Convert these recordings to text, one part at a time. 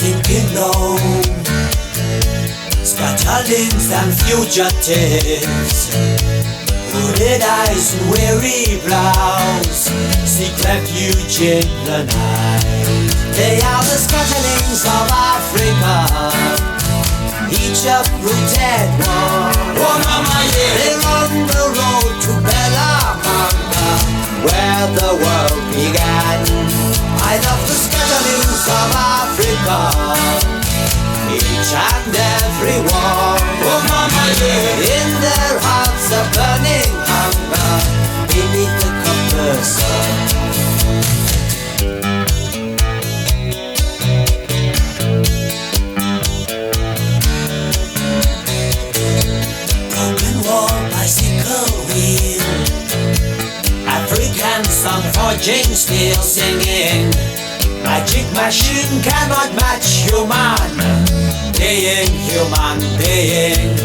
sinking low. Scatterlings and fugitives, hooded eyes and weary brows seek refuge in the night. They are the scatterlings of Africa, each uprooted one. Oh, mama, yeah. They're on the road to Phelamanga, where the Africa each and every one. Oh, mama, yeah. In their hearts a burning hunger beneath the copper sun. Broken wall, bicycle wheel. African song forging, still singing. Magic machine cannot match human being, human being.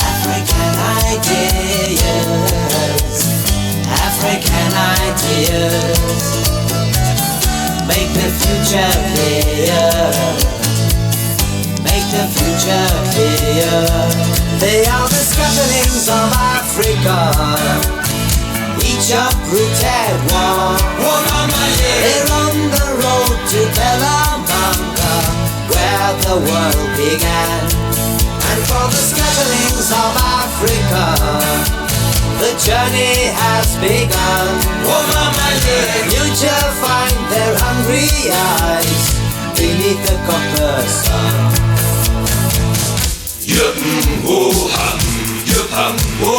African ideas, African ideas. Make the future clear. Make the future clear. They are the scatterlings of Africa each uprooted one. They're on the road to Phelamanga, where the world began. And for the scatterlings of Africa, the journey has begun. Future find their hungry eyes beneath the copper sun. Yep, oh, ha, yep, ha, oh,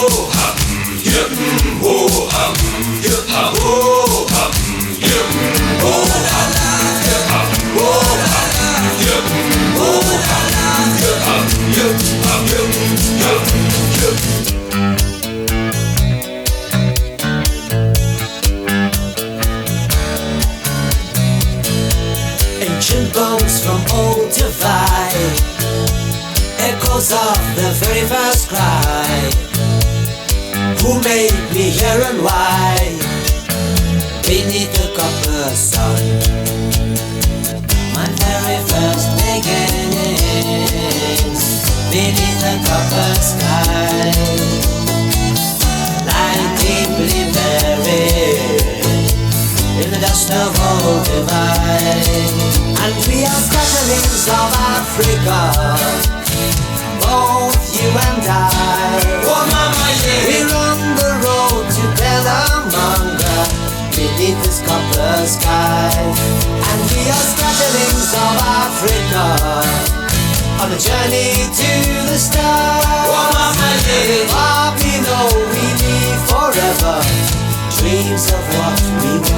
Bones from Olduvai Echoes of the very first cry. Who made me here and why? Beneath the copper sun. My very first beginnings. Beneath the copper sky. Lying deeply buried in the dust of Olduvai. And we are scatterlings of Africa, both you and I. Oh, mama, yeah. We're on the road to Phelamanga, beneath this copper sky. And we are scatterlings of Africa, on a journey to the stars. Oh, mama, yeah. Far below we live forever, dreams of what we want.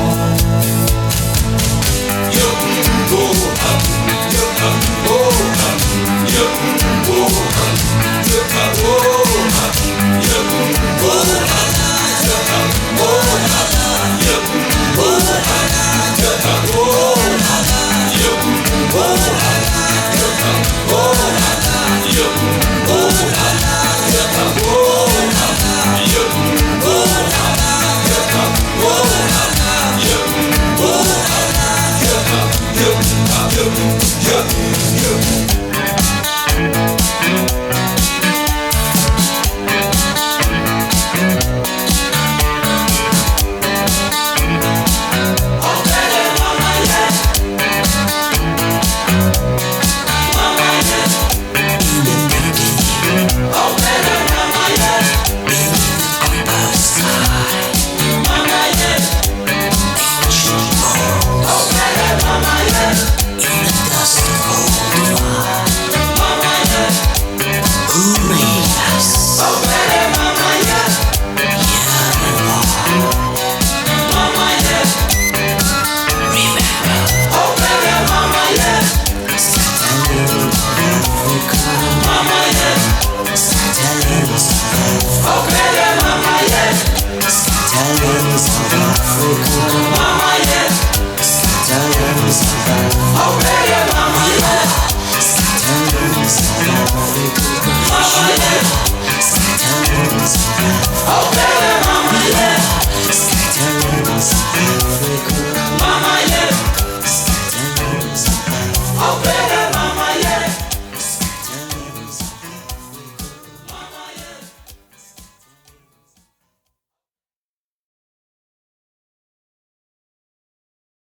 Of